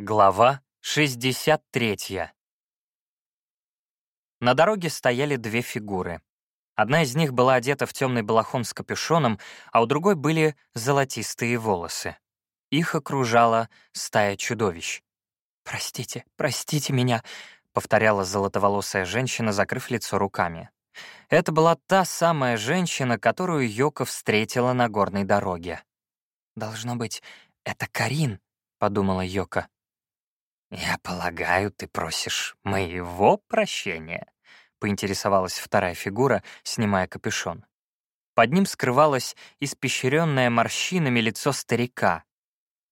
Глава 63. На дороге стояли две фигуры. Одна из них была одета в темный балахон с капюшоном, а у другой были золотистые волосы. Их окружала стая чудовищ. «Простите, простите меня», — повторяла золотоволосая женщина, закрыв лицо руками. Это была та самая женщина, которую Йока встретила на горной дороге. «Должно быть, это Карин», — подумала Йока. «Я полагаю, ты просишь моего прощения?» — поинтересовалась вторая фигура, снимая капюшон. Под ним скрывалось испещренное морщинами лицо старика.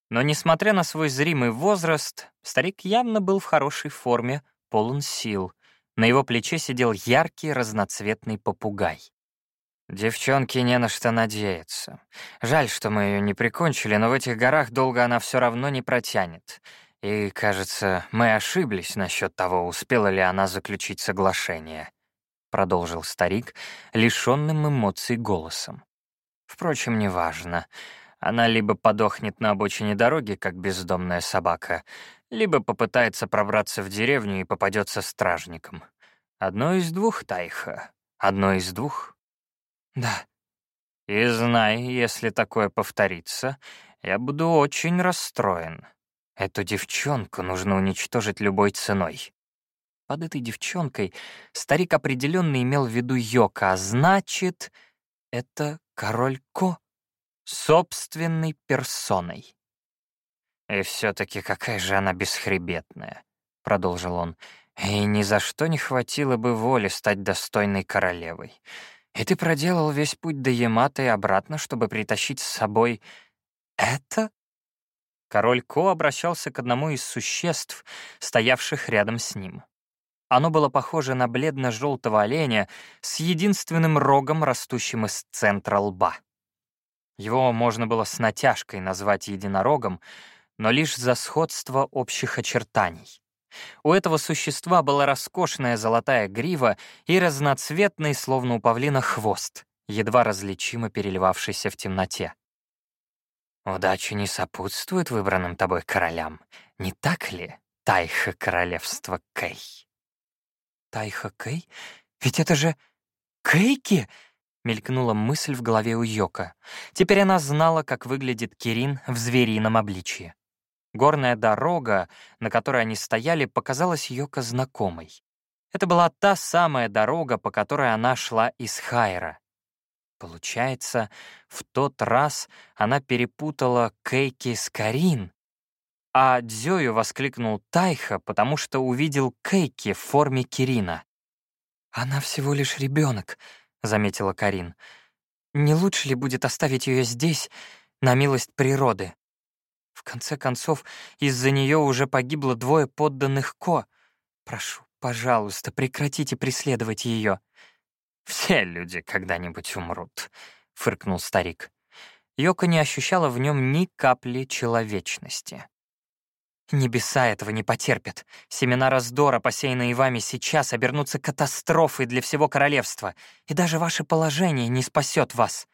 Но, несмотря на свой зримый возраст, старик явно был в хорошей форме, полон сил. На его плече сидел яркий разноцветный попугай. Девчонке не на что надеяться. Жаль, что мы ее не прикончили, но в этих горах долго она все равно не протянет. И, кажется, мы ошиблись насчет того, успела ли она заключить соглашение», — продолжил старик, лишенным эмоций голосом. «Впрочем, неважно. Она либо подохнет на обочине дороги, как бездомная собака, либо попытается пробраться в деревню и попадется стражником. Одно из двух, Тайха. Одно из двух. Да. И знай, если такое повторится, я буду очень расстроен. Эту девчонку нужно уничтожить любой ценой. Под этой девчонкой старик определенно имел в виду Йока, а значит, это король Ко собственной персоной. «И все-таки какая же она бесхребетная», — продолжил он, «и ни за что не хватило бы воли стать достойной королевой. И ты проделал весь путь до Ямата и обратно, чтобы притащить с собой это?» Король Ко обращался к одному из существ, стоявших рядом с ним. Оно было похоже на бледно-желтого оленя с единственным рогом, растущим из центра лба. Его можно было с натяжкой назвать единорогом, но лишь за сходство общих очертаний. У этого существа была роскошная золотая грива и разноцветный, словно у павлина, хвост, едва различимо переливавшийся в темноте. Удача не сопутствует выбранным тобой королям, не так ли, Тайха королевства Кэй? Тайха Кэй? Ведь это же Кейки! Мелькнула мысль в голове у Йока. Теперь она знала, как выглядит Кирин в зверином обличье. Горная дорога, на которой они стояли, показалась Йока знакомой. Это была та самая дорога, по которой она шла из Хайра. Получается, в тот раз она перепутала Кейки с Карин, а Дзёю воскликнул Тайха, потому что увидел Кейки в форме Кирина. «Она всего лишь ребенок, заметила Карин. «Не лучше ли будет оставить ее здесь, на милость природы? В конце концов, из-за нее уже погибло двое подданных Ко. Прошу, пожалуйста, прекратите преследовать ее. «Все люди когда-нибудь умрут», — фыркнул старик. Йока не ощущала в нем ни капли человечности. «Небеса этого не потерпят. Семена раздора, посеянные вами сейчас, обернутся катастрофой для всего королевства, и даже ваше положение не спасет вас».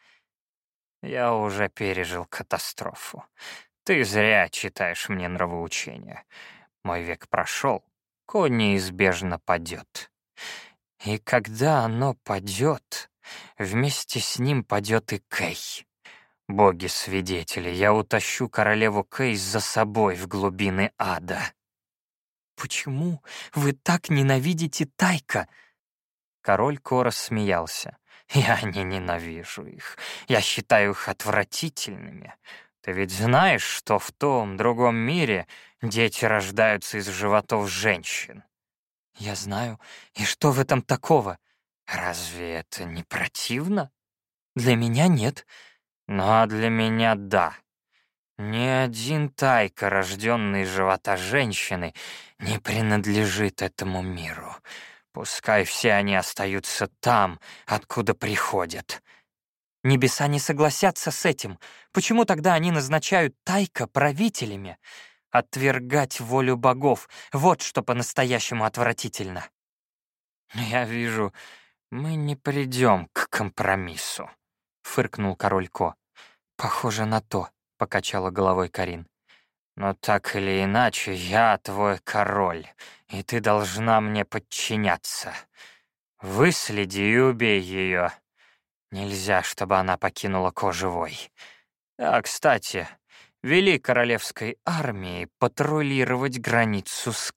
«Я уже пережил катастрофу. Ты зря читаешь мне нравоучения. Мой век прошел, конь неизбежно падет. И когда оно падет, вместе с ним падет и Кей. Боги-свидетели, я утащу королеву Кейс за собой в глубины ада. «Почему вы так ненавидите Тайка?» Король Кора смеялся. «Я не ненавижу их. Я считаю их отвратительными. Ты ведь знаешь, что в том другом мире дети рождаются из животов женщин?» «Я знаю. И что в этом такого? Разве это не противно?» «Для меня нет». «Ну а для меня да. Ни один тайка, рожденный живота женщины, не принадлежит этому миру. Пускай все они остаются там, откуда приходят». Небеса не согласятся с этим. Почему тогда они назначают тайка правителями? Отвергать волю богов — вот что по-настоящему отвратительно. «Я вижу, мы не придем к компромиссу», — фыркнул король Ко. «Похоже на то», — покачала головой Карин. Но так или иначе, я твой король, и ты должна мне подчиняться. Выследи и убей ее. Нельзя, чтобы она покинула кожевой. А, кстати, вели королевской армии патрулировать границу с.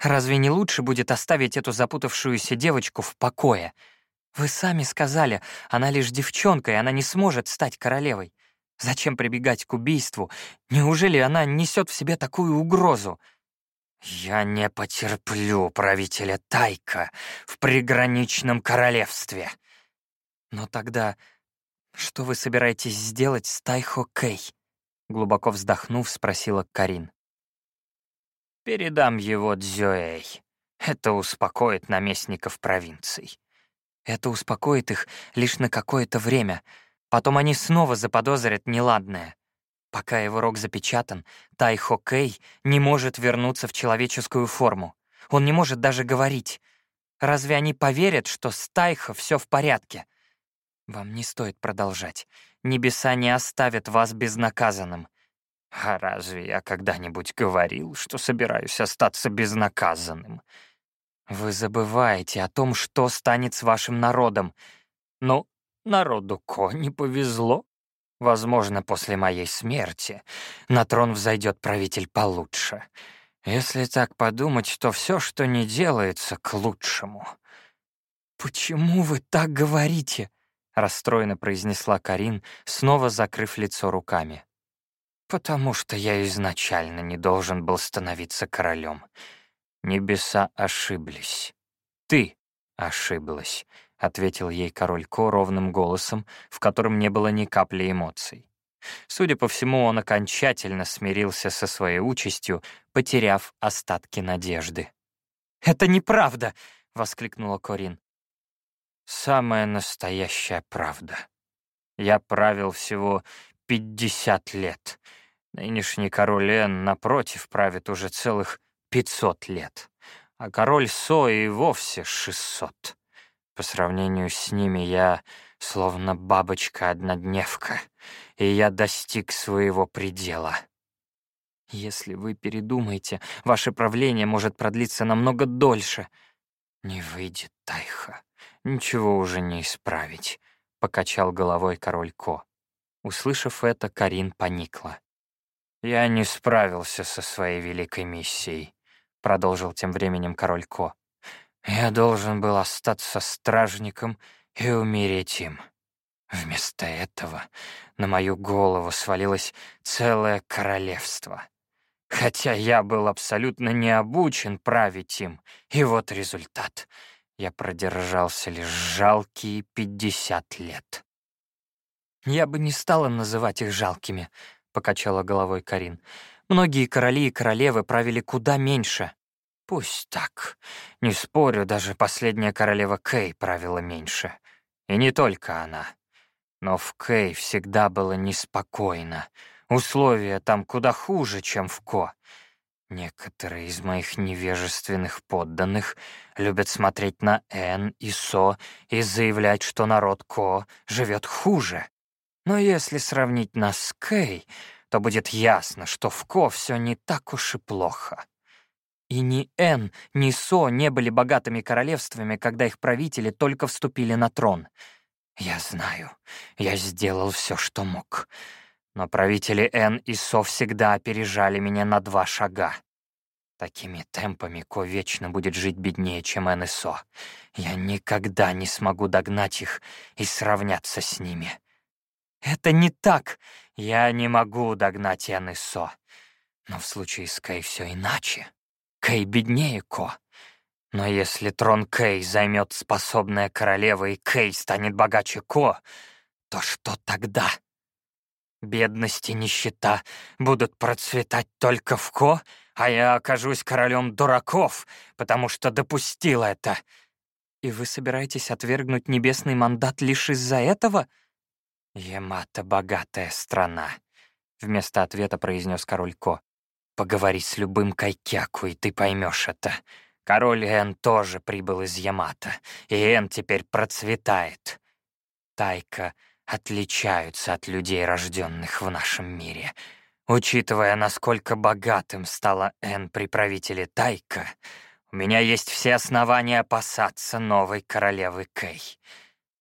Разве не лучше будет оставить эту запутавшуюся девочку в покое? Вы сами сказали, она лишь девчонка, и она не сможет стать королевой. Зачем прибегать к убийству? Неужели она несет в себе такую угрозу? «Я не потерплю правителя Тайка в приграничном королевстве». «Но тогда что вы собираетесь сделать с Тайхо Кэй?» Глубоко вздохнув, спросила Карин. «Передам его Дзюэй. Это успокоит наместников провинций». «Это успокоит их лишь на какое-то время», Потом они снова заподозрят неладное. Пока его рог запечатан, Тай Хокей не может вернуться в человеческую форму. Он не может даже говорить. Разве они поверят, что с Тайхо все в порядке? Вам не стоит продолжать. Небеса не оставят вас безнаказанным. А разве я когда-нибудь говорил, что собираюсь остаться безнаказанным? Вы забываете о том, что станет с вашим народом. Ну, Народу Ко не повезло. Возможно, после моей смерти на трон взойдет правитель получше. Если так подумать, то все, что не делается, к лучшему. «Почему вы так говорите?» — расстроенно произнесла Карин, снова закрыв лицо руками. «Потому что я изначально не должен был становиться королем. Небеса ошиблись. Ты ошиблась. — ответил ей король Ко ровным голосом, в котором не было ни капли эмоций. Судя по всему, он окончательно смирился со своей участью, потеряв остатки надежды. «Это неправда!» — воскликнула Корин. «Самая настоящая правда. Я правил всего пятьдесят лет. Нынешний король Эн, напротив, правит уже целых пятьсот лет, а король Со и вовсе шестьсот. По сравнению с ними я словно бабочка-однодневка, и я достиг своего предела. Если вы передумаете, ваше правление может продлиться намного дольше. Не выйдет, Тайха. Ничего уже не исправить, — покачал головой король Ко. Услышав это, Карин поникла. «Я не справился со своей великой миссией», — продолжил тем временем король Ко. Я должен был остаться стражником и умереть им. Вместо этого на мою голову свалилось целое королевство. Хотя я был абсолютно не обучен править им, и вот результат. Я продержался лишь жалкие пятьдесят лет. «Я бы не стала называть их жалкими», — покачала головой Карин. «Многие короли и королевы правили куда меньше. Пусть так. Не спорю, даже последняя королева Кей правила меньше. И не только она. Но в Кей всегда было неспокойно. Условия там куда хуже, чем в Ко. Некоторые из моих невежественных подданных любят смотреть на Эн и Со и заявлять, что народ Ко живет хуже. Но если сравнить нас с Кей, то будет ясно, что в Ко все не так уж и плохо. И ни Эн, ни Со не были богатыми королевствами, когда их правители только вступили на трон. Я знаю, я сделал все, что мог. Но правители Эн и Со всегда опережали меня на два шага. Такими темпами Ко вечно будет жить беднее, чем Эн и Со. Я никогда не смогу догнать их и сравняться с ними. Это не так. Я не могу догнать Эн и Со. Но в случае с Кэй все иначе. Кэй беднее Ко. Но если трон Кэй займет способная королева и Кэй станет богаче Ко, то что тогда? Бедность и нищета будут процветать только в Ко, а я окажусь королем дураков, потому что допустил это. И вы собираетесь отвергнуть небесный мандат лишь из-за этого? Ямато — богатая страна, — вместо ответа произнес король Ко. Поговори с любым Кайкяку, и ты поймешь это. Король Эн тоже прибыл из Ямато, и Эн теперь процветает. Тайка отличаются от людей, рожденных в нашем мире. Учитывая, насколько богатым стала Эн при правителе Тайка, у меня есть все основания опасаться новой королевы Кэй.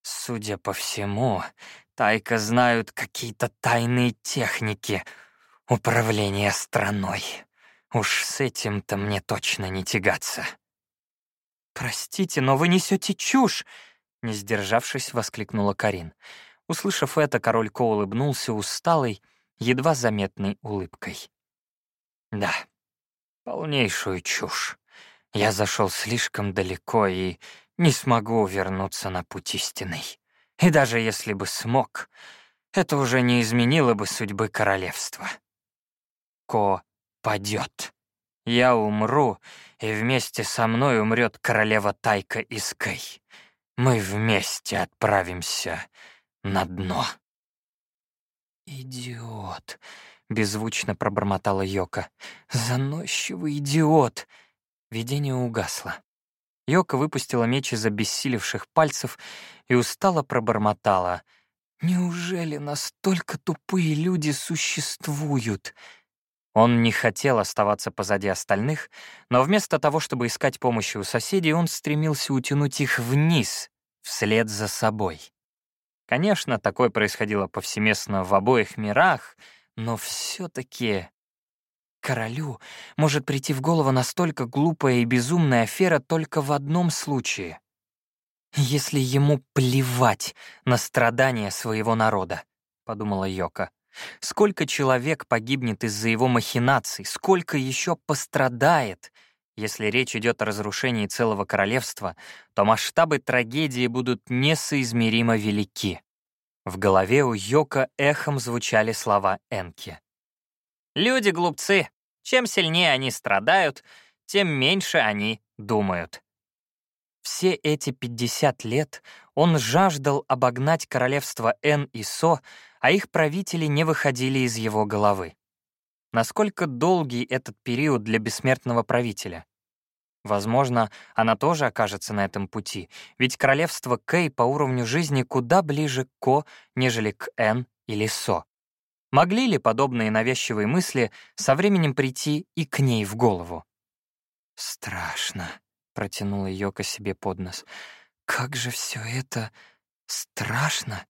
Судя по всему, Тайка знают какие-то тайные техники управления страной. Уж с этим-то мне точно не тягаться. «Простите, но вы несете чушь!» Не сдержавшись, воскликнула Карин. Услышав это, король Ко улыбнулся усталой, едва заметной улыбкой. «Да, полнейшую чушь. Я зашел слишком далеко и не смогу вернуться на путь истинный. И даже если бы смог, это уже не изменило бы судьбы королевства. Ко падет. Я умру, и вместе со мной умрет королева Тайка из Кэй. Мы вместе отправимся на дно. «Идиот!» — беззвучно пробормотала Йока. «Заносчивый идиот!» Видение угасло. Йока выпустила меч из обессилевших пальцев и устало пробормотала. «Неужели настолько тупые люди существуют?» Он не хотел оставаться позади остальных, но вместо того, чтобы искать помощи у соседей, он стремился утянуть их вниз, вслед за собой. Конечно, такое происходило повсеместно в обоих мирах, но все таки королю может прийти в голову настолько глупая и безумная афера только в одном случае. «Если ему плевать на страдания своего народа», — подумала Йока. Сколько человек погибнет из-за его махинаций, сколько еще пострадает. Если речь идет о разрушении целого королевства, то масштабы трагедии будут несоизмеримо велики. В голове у Йока эхом звучали слова Энки. «Люди глупцы. Чем сильнее они страдают, тем меньше они думают». Все эти 50 лет он жаждал обогнать королевство Эн и Со, а их правители не выходили из его головы. Насколько долгий этот период для бессмертного правителя? Возможно, она тоже окажется на этом пути, ведь королевство Кэй по уровню жизни куда ближе к Ко, нежели к Эн или Со. Могли ли подобные навязчивые мысли со временем прийти и к ней в голову? «Страшно», — протянула Йока себе под нос. «Как же все это страшно!»